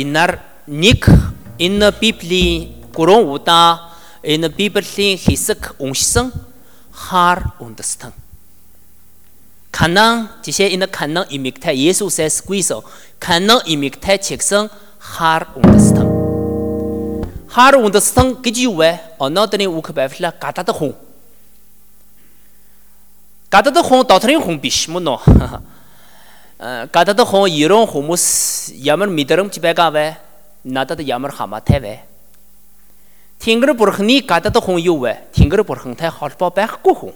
Инар нэг энэ Библийн гурван удаа энэ Библийн хэсэг уншсан хаар үндэстэн. Канан жишээ энэ канан имэгтэй Есүсээс гүйсо канан имэгтэй чигсэн хаар үндэстэн. Хаар үндэстэн гэж юу вэ? Өнөөдрийн үг байвал гадаад хүн. Гадаад хүн доторын хүн биш мөн үү? гадаад хүн ерөн хүмүүс ямар мэдрэмж байгаа вэ? Надад ямар хамаатай вэ? Тэнгэр бурхны гадаад хүн юу вэ? Тэнгэр бурхантай холбоо байхгүй хүн.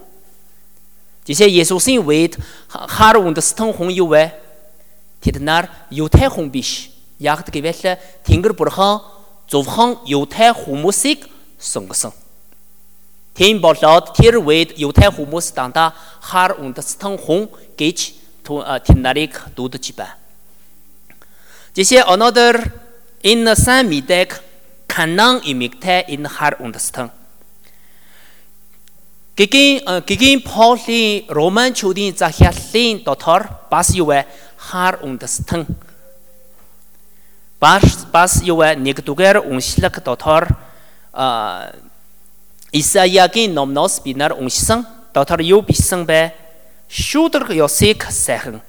Жишээ Есүсийн үед хар үндэстэн хүн юу вэ? Тэд нар юутай хүн биш. Яг гэвэл Тэнгэр бурхан зөвхөн юутай хүмүүсийг сонгосон. Тийм болоод тэр үед юутай хүмүүс дандаа хар үндэстэн хүн гэж тэн нарыг дуудаж байна. Жишээ өнөөдөр энэ сайн мэдээг канан имэгтэй энэ хар үндэстэн. Гэгийн гэгийн Полийн Романчуудын захиаллын дотор бас юу вэ? Хар үндэстэн. Бас бас юу вэ? Нэгдүгээр уншлаг дотор а Исаягийн номноос бид нар уншсан дотор юу бичсэн бэ? Шүүдрэг ёсыг сайхан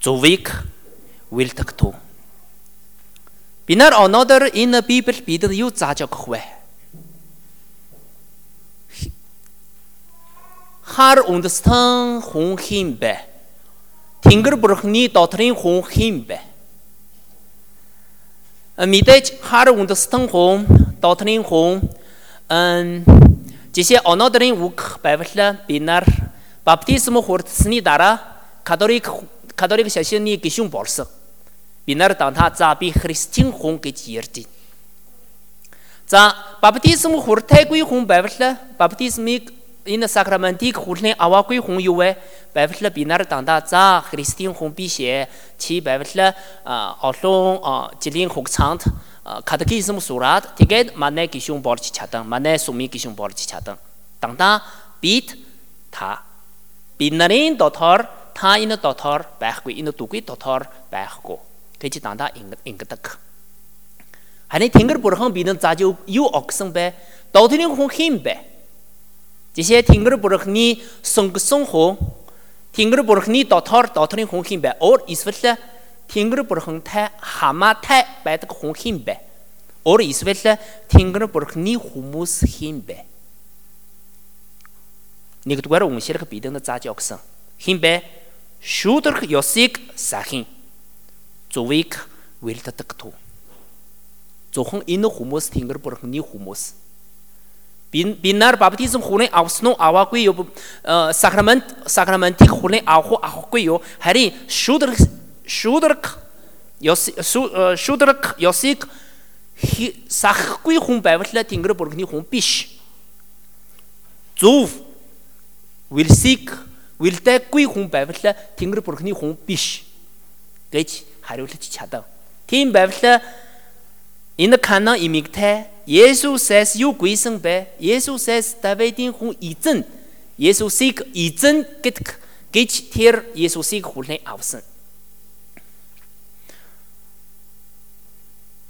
зөвийг вэлдэгтүү. Би нар өнөөдөр энэ Библи бидэнд юу зааж өгөх вэ? Хар үндэстэн хүн хин бэ? Тэнгэр бурхны дотрын хүн хин бэ? Мэдээж хар үндэстэн хүн дотрын хүн жишээ өнөөдрийн үг байвал би нар баптизм хүртсэний дараа католик католик шашны гишүүн болсон. Би нар дандаа за би христчин хүн гэж байна. За баптизм хүртээгүй хүн байвал баптизмыг энэ сакраментыг хүлээн аваагүй хүн юу вэ? Байвал би нар дандаа за христийн хүн биш ээ. Чи байвал олон жилийн хугацаанд катехизм сураад тэгээд манай гишүүн болж чадан, манай сумын гишүүн болж чадан. Дандаа бид та бид нарын дотор та энэ дотор байхгүй энэ дүгий дотор байхгүй гэж дандаа ингэдэг. Харин Тэнгэр бурхан бидэнд зааж юу огсон бэ? Додны хүн хин бэ? Жишээ Тэнгэр бурханы сонгосон хүн Тэнгэр бурханы дотор дотрын хүн хин бэ? Өөр эсвэл Тэнгэр бурхантай хамаатай байдаг хүн хин бэ? Өөр эсвэл Тэнгэр бурханы хүмүүс хин бэ? Нэгдүгээр унширах бидэнд зааж өгсөн. Хин бэ? Шүүдрэх ёсыг сахин. Зүвийг вэлддэг туу. Зөвхөн энэ хүмүүс Тэнгэр бурхны хүмүүс. Би нар баптизм хүнээ авсан уу аваагүй юу сакрамент сакраментик хүнээ авах уу авахгүй юу харин шүүдрэх шүүдрэх ёс шүүдрэх ёсыг сахахгүй хүн байвал Тэнгэр бурхны хүн биш. Зөв Вилсиг вилдэггүй хүн байвал Тэнгэр бурхны хүн биш гэж хариулж чадав. Тийм байвал энэ кана имигтэй Есүсээс юу гүйсэн бэ? Есүсээс Давидын хүн эзэн Есүсийг эзэн гэдэг гэж тэр Есүсийг хүлээн авсан.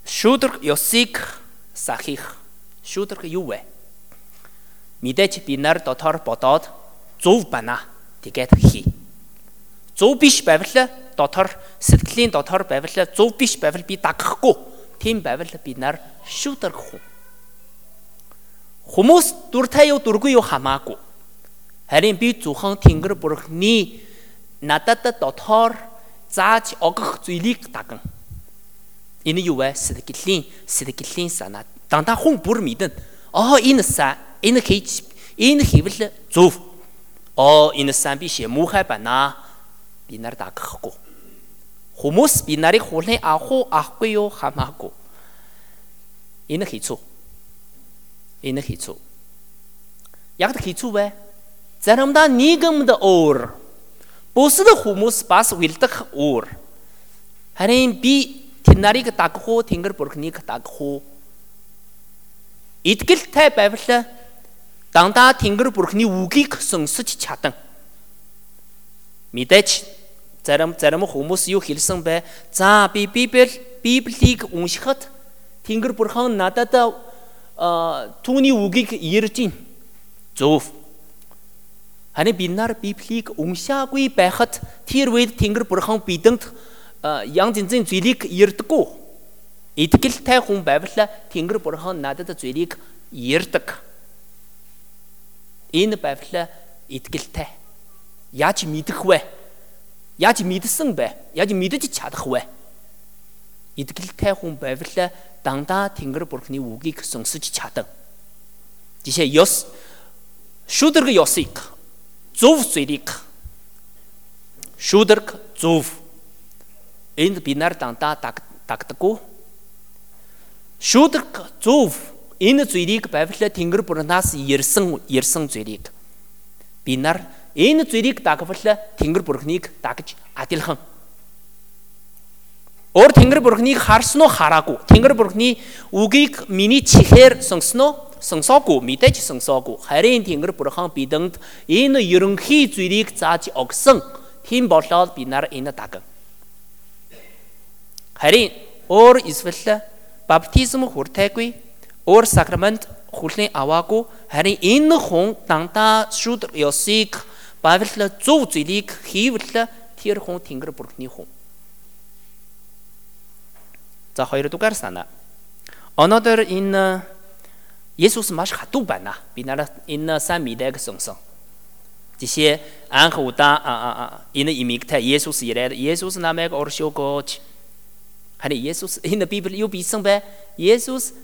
Шүдрэг ёсыг сахих. Шүдрэг юу вэ? Мэдээж би нар дотор бодоод зөв байна. Тэгээд хий. Зөв биш байвал дотор сэтгэлийн дотор байвал зөв биш байвал би дагахгүй. Тийм байвал би нар шүүдэрх үү. Хүмүүс дуртай юу дургүй юу хамаагүй. Харин би зөвхөн Тэнгэр бурхны надад дотор зааж огох зүйлийг даган. Энэ юу вэ? Сэтгэлийн сэтгэлийн санаа. Дандаа хүн бүр мэднэ. Аа энэ са энэ хийж энэ хийвэл зөв оо энэ сайн биш ээ муухай байна. Би нар дагахгүй. Хүмүүс би нарыг хүлээн авах уу авахгүй юу хамаагүй. Энэ хэцүү. Энэ хэцүү. Яг хэцүү бай. Заримдаа нийгэмд өөр. Бусад хүмүүс бас вилдэх өөр. Харин би тэр нарыг дагах уу Тэнгэр бурхныг дагах уу? Идгэлтэй байвал дандаа Тэнгэр бурхны үгийг сонсож чадан. Мэдээж зарим зарим хүмүүс юу хэлсэн бэ? За би Библи Библийг уншихад Тэнгэр бурхан надад түүний үгийг ярьж байна. Зөв. Харин бид нар Библийг уншаагүй байхад тэр үед Тэнгэр бурхан бидэнд янз янзын зүйлийг ярьдаггүй. Итгэлтэй хүн байвал Тэнгэр бурхан надад зүйлийг ярьдаг. Энэ байвал итгэлтэй. Яаж мэдэх вэ? Яаж мэдсэн бэ? Яаж мэдэж чадах вэ? Итгэлтэй хүн байвал дандаа Тэнгэр бурхны үгийг сонсож чадав. Жишээ ёс шүдэрг ёсыг зөв зүйлийг шүдэрг зөв энд бинар дандаа дагдаггүй шүдэрг зөв энэ зүйлийг байвал Тэнгэр бурхнаас ирсэн ирсэн зүйлийг бинар энэ зүйлийг дагвал Тэнгэр бурхныг дагж адилхан Өөр Тэнгэр бурхныг харсан уу хараагүй. Тэнгэр бурхны үгийг миний чихээр сонсноо сонсоогүй мэдээж сонсоогүй. Харин Тэнгэр бурхан бидэнд энэ ерөнхий зүйлийг зааж өгсөн. Тийм болоод би нар энэ даг. Харин өөр эсвэл баптизм хүртээгүй өөр сакрамент хүлээн аваагүй харин энэ хүн дандаа шүд ёсыг Библи зөв зүйлийг хийвэл тэр хүн Тэнгэр бурхны хүн За хоёрдугаар санаа. Өнөөдөр энэ Есүс маш хатуу байна. Би нараа энэ сайн мэдээг сонсон. Жишээ анх удаа энэ имигтэй Есүс ирээд Есүс намайг оршуулгооч. Харин Есүс энэ Библи юу бисэн бэ? Есүс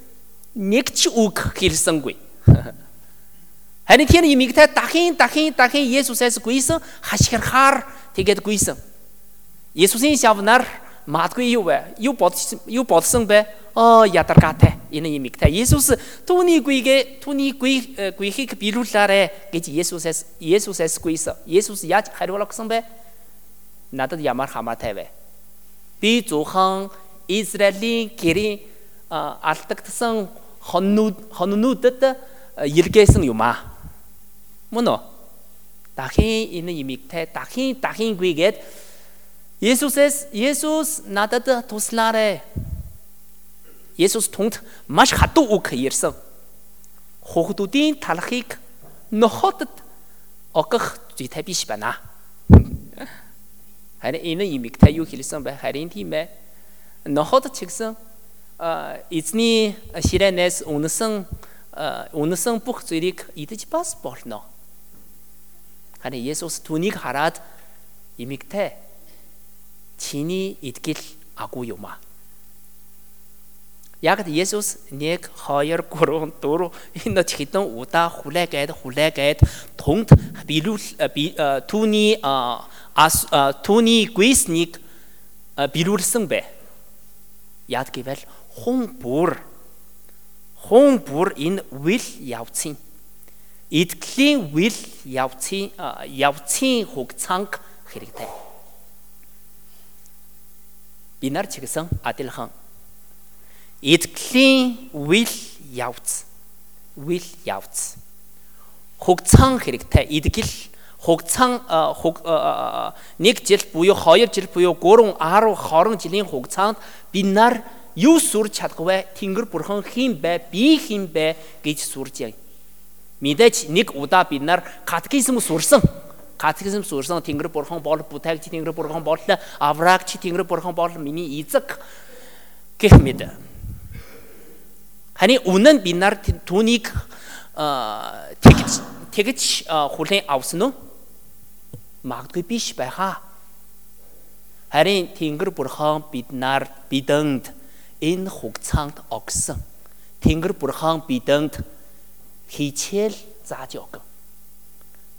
нэг ч үг хэлсэнгүй. Харин тэр имигтэй дахин дахин дахин Есүсээс гүйсэн хашгирахаар тэгээд гүйсэн. Есүсийн шавнаар Магадгүй юу вэ? Юу бодсон юу бодсон бэ? Оо ядаргаатай энэ имигтэй. Есүс түүний гүйгээ түүний гүй гүйхийг биелүүлээрэ гэж Есүсээс Есүсээс гүйсэн. Есүс яаж хариулсан бэ? Надад ямар хамаатай вэ? Би зөвхөн Израилийн гэрийн алдагдсан хоннууд хоннуудад илгээсэн юм аа. Мөн үү? Дахин энэ имигтэй дахин дахин гүйгээд Есүсээс Есүс надад туслаарэ. Есүс түнд маш хатуу үг ярьсан. Хүүхдүүдийн талахыг нохотод огох зүйтэй биш байна. Харин энэ имигтэй юу хэлсэн бэ? Харин тийм ээ. Нохот ч гэсэн эзний ширээнээс үнсэн үнсэн бүх зүйлийг идэж бас болно. Харин Есүс түүнийг хараад имигтэй чиний итгэл агуу юм аа. Яг Есүс 1 2 3 4 энэ ч хэдэн удаа хүлээгээд хүлээгээд түнд билүүл түүний ас түүний гүйснийг билүүлсэн бэ. Яг гэвэл хүн бүр хүн бүр энэ үйл явцын итгэлийн үйл явцын явцын хугацааг хэрэгтэй би нар ч гэсэн адилхан итгэлийн үйл явц үйл явц. Хугацаан хэрэгтэй итгэл хугацаан нэг жил буюу хоёр жил буюу 3 10 20 жилийн хугацаанд би нар юу сүрж чадах вэ? Тэнгэр бурхан хин бэ? Би хин бэ гэж сүрж яа. Мэдээж нэг удаа бид нар катекизм сурсан катехизм сурсан Тэнгэр бурхан бол бүтээгч Тэнгэр бурхан бол аврагч Тэнгэр бурхан бол миний эзэг гэх мэт. Хани үнэн би нар түүнийг тэгж тэгж хүлээн авсан уу? Магадгүй биш байхаа. Харин Тэнгэр бурхан бид нар бидэнд энэ хугацаанд огсон. Тэнгэр бурхан бидэнд хичээл зааж өгөн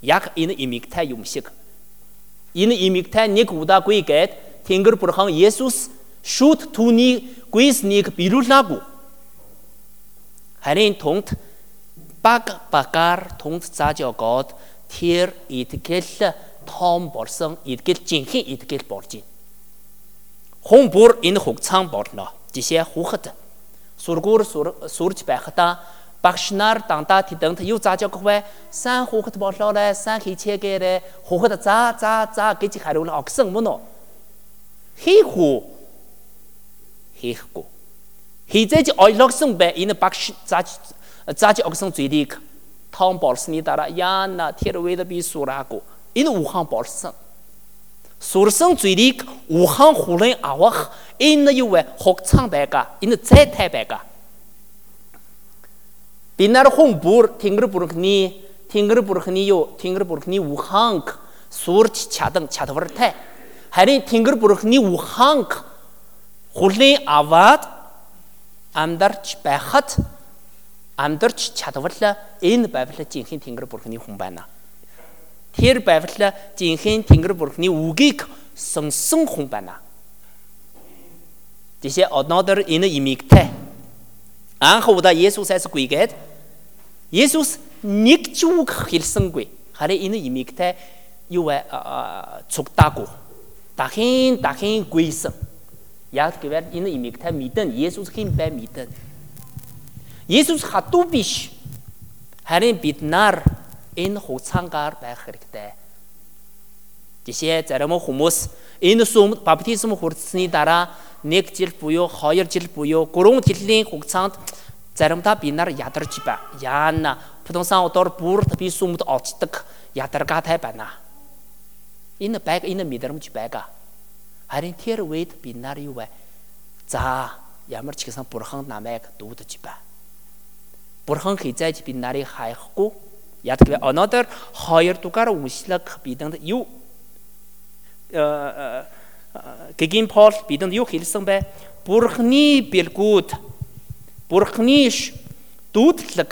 яг энэ имигтай юм шиг. Энэ имигтай нэг удаагүй гээд Тэнгэр бурхан Есүс шүт түүний гүйснийг биелүүлээгүй. Харин түнт баг багаар түнт зааж өгөөд тэр итгэл том болсон итгэл жинхэнэ итгэл болж байна. Хүн бүр энэ хугацаан болно. Жишээ хүүхэд сургуур сурж байхдаа багш нар дандаа тэдэнд юу зааж өгөх вэ? Сайн хүүхэд болоорой, сайн хичээгээрэй. Хүүхэд за за за гэж хариулт өгсөн мөн үү? хийх үү? Хийхгүй. Хизээж ойлгосон бай энэ багш зааж зааж өгсөн зүйлийг том болсны дараа яана тэр үед би сураагүй. Энэ ухаан болсон. Сурсан зүйлийг ухаан хүлээн авах энэ юу вэ? Хугацаа байгаа. Энэ зайтай байгаа. Бид нар хүн бүр Тэнгэр бүрхний Тэнгэр бүрхний юу? Тэнгэр бүрхний ухаанг сурч чадан чадвартай. Харин Тэнгэр бүрхний ухаанг хүлээн аваад амьдарч байхад амьдарч чадварлаа энэ байвал жинхэнэ Тэнгэр бүрхний хүн байна. Тэр байвал жинхэнэ Тэнгэр бүрхний үгийг сонсон хүн байна. Тэсээ өнөөдөр энэ имигтэй анх удаа Есүсээс гүйгээд Есүс нэг ч үг хэлсэнгүй. Харин энэ имигтэй юу вэ? цугтаагүй. Дахин дахин гүйсэн. Яг гэвэл энэ имигтэй мэдэн Есүс хэн бай мэдэн. Есүс хатуу биш. Харин бид нар энэ хугацаагаар байх хэрэгтэй. Жишээ зарим хүмүүс энэ сүм баптизм хүртсэний дараа 1 жил буюу 2 жил буюу 3 жилийн хугацаанд заримдаа бид нар ядарч ба. Яана 부동산 өдөр бүр би сүмд очдог ядаргаатай байна. Энэ байг энэ мэдрэмж байгаа. Харин тэр үед бид нар юу вэ? За ямар ч гэсэн бурхан намайг дуудаж ба. Бурхан хизээж бид нарыг хайхгүй. Яг гэвэл өнөөдөр хоёр дугаар үншлэг бидэнд юу гэгийн Пол бидэнд юу хэлсэн бэ? Бурхны бэлгүүд Бурхны дүүдлэг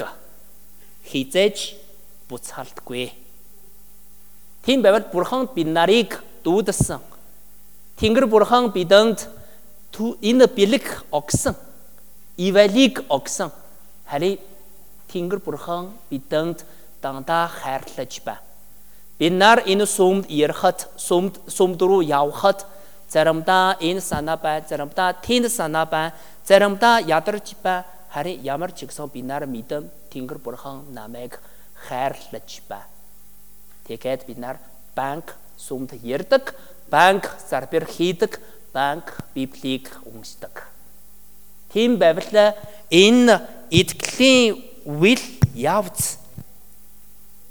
хизээж буцаалтгүй. Тийм байвал Бурхан бид нарыг дуудсан Тэнгэр бурхан бидэнд энэ бэлэг огсон. Ивалиг огсон. Харин Тэнгэр бурхан бидэнд дандаа хайрлаж ба. Бид нар энэ сүмд ярихад, сүмд сүмд рүү явхад заримдаа энэ санаа бай, заримдаа тэнд санаа бай, заримдаа ядарч бай. Харин ямар ч гэсэн бид нар мэдэн Тэнгэр бурхан намайг хайрлаж ба. Тэгээд бид нар банк сүмд ярддаг банк зарбир хийдэг, банк библийг уншдаг. Тийм байвал энэ итгэлийн үйл явц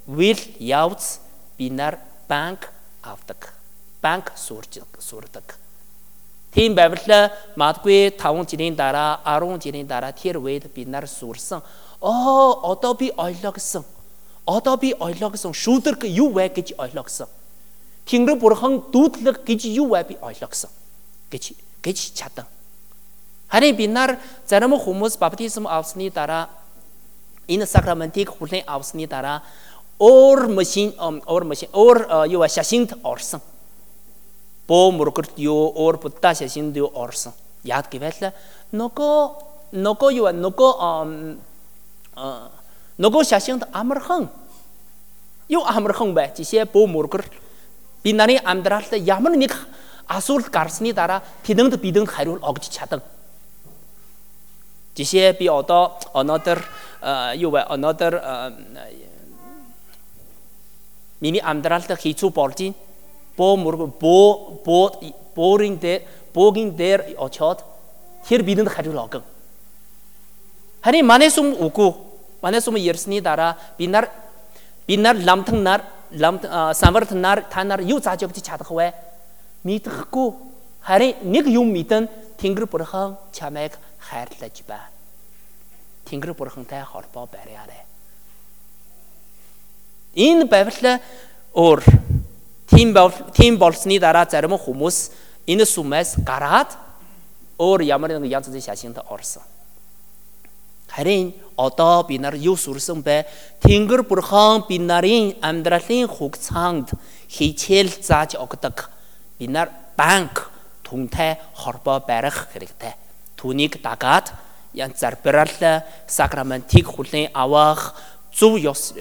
үйл явц бинар банк авдаг. Банк сурж сурдаг. Тийм байвал магадгүй 5 жилийн дараа 10 жилийн дараа тэр үед бид нар сурсан. Оо одоо би ойлгосон. Одоо би ойлгосон шүүдэг юу вэ гэж ойлгосон. Тэнгэр бурхан дүүдлэг гэж юу вэ би ойлгосон гэж гэж чадан. Харин бид нар зарим хүмүүс баптизм авсны дараа энэ сакраментыг хүлээн авсны дараа өөр машин өөр машин өөр юу шашинд орсон. Боо мөргөрт юу өөр будда шашинд юу орсон. Яг гэвэл нөгөө нөгөө юу нөгөө нөгөө шашинд амархан юу амархан бай. Жишээ боо мөргөр Би нарийн амьдралд ямар нэг асуудал гарсны дараа тэдэнд бидэнд хариул өгч чадан. Жишээ би одоо өнөөдөр юу вэ? Өнөөдөр миний амьдралд хийцүү болж байна. Боо мөрг боо боо боорин дээр боогийн дээр очоод тэр бидэнд хариул өгөн. Харин манай сүм үгүй. Манай сүм ярьсны дараа би нар би нар ламтан нар лам самарт нар та нар юу зааж өгч чадах вэ? Мэдхгүй. Харин нэг юм мэдэн Тэнгэр бурхан чамайг хайрлаж ба. Тэнгэр бурхантай холбоо барьяарэ. Энэ байвал өөр тийм тийм болсны дараа зарим хүмүүс энэ сүмээс гараад өөр ямар нэг янз бүрийн шашинд орсон. Харин одоо бид нар юу сүрсэн бэ? Тэнгэр бурхан бид нарын амьдралын хугацаанд хичээл зааж өгдөг. Бид нар банк түнтэй хорбоо барих хэрэгтэй. Түүнийг дагаад янз зарбирал сакраментыг хүлээн авах зөв ёс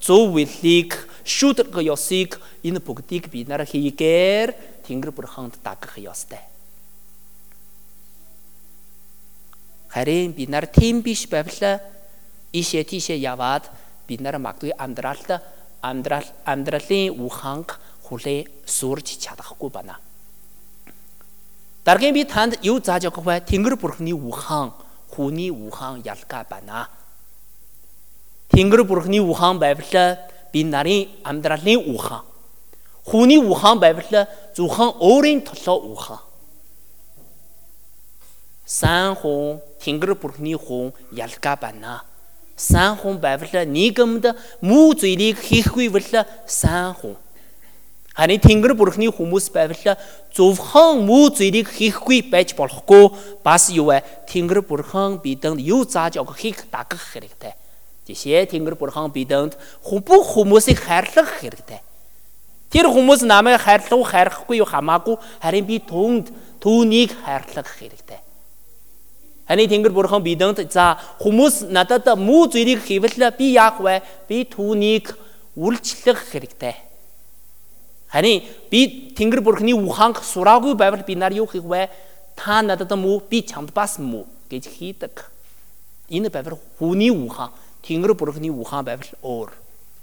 зөв үлийг шүдэг ёсыг энэ бүгдийг бид нар хийгээр Тэнгэр бурханд дагах ёстой. Харин бид нар тийм биш байвал ишээ тийшээ яваад бид нар магадгүй амьдралд амьдрал амьдралын ухаанг хүлээ сүрж чадахгүй байна. Дараагийн би танд юу зааж өгөх вэ? Тэнгэр бурхны ухаан, хүний ухаан ялгаа байна. Тэнгэр бурхны ухаан байвал би нарын амьдралын ухаан. Хүний ухаан байвал зөвхөн өөрийн толоо ухаан. Сан хүн Тэнгэр бурхны хүн ялгаа байна. Сан хүн байвал нийгэмд муу зүйлийг хийхгүй бол сан хүн. Харин Тэнгэр бурхны хүмүүс байвал зөвхөн муу зүйлийг хийхгүй байж болохгүй бас юу вэ? Тэнгэр бурхан бидэнд юу зааж өгөхийг дагах хэрэгтэй. Жишээ Тэнгэр бурхан бидэнд бүх хүмүүсийг хайрлах хэрэгтэй. Тэр хүмүүс намайг хайрлах хайрахгүй хамаагүй харин би түнд түүнийг хайрлах хэрэгтэй. Харин Тэнгэр бурхан бидэнд за хүмүүс надад муу зүйлийг хийвэл би яах вэ? Би түүнийг үйлчлэх хэрэгтэй Харин би Тэнгэр бурхны ухаанг сураагүй байвал би нар юу хийх вэ? Та надад муу би чамд бас муу гэж хийдэг. Энэ байвал хүний ухаан, Тэнгэр бурхны ухаан байвал өөр.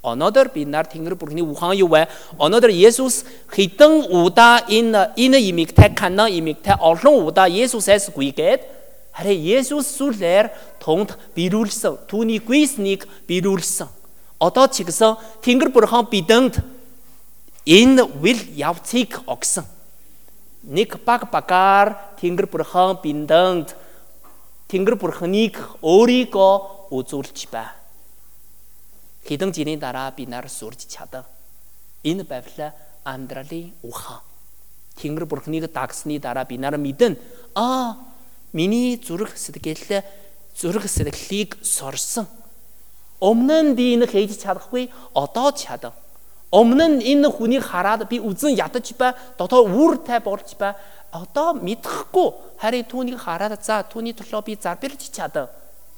Өнөөдөр би нар Тэнгэр бурхны ухаан юу вэ? Өнөөдөр Есүс хэдэн удаа энэ энэ имийг тэг канаа имийг тэг олон удаа Есүсээс гүйгээд харин Есүс сүлээр тунд бирүүлсэн. Түүний гүйснийг бирүүлсэн. Одоо ч гэсэн Тэнгэр бурхан бидэнд энэ will явцыг огсон. Нэг баг багаар Тэнгэр бурхан бидэнд Тэнгэр бурханыг өөрийгөө үзүүлж бай. Хэдэн жилийн дараа би нар сурж чадав. Энэ байвал амьдралын ухаан. Тэнгэр бурханыг дагсны дараа би нар мэдэн аа миний зүрх сэтгэл зүрх сэтгэлийг сорсон. Өмнө нь би энэ хийж чадахгүй одоо чадав Өмнө нь энэ хүнийг хараад би үзэн ядаж бай, дотоо үр тай болж бай. Одоо мэдхгүй харин түүнийг хараад за түүний төлөө би зарбирлж чадав.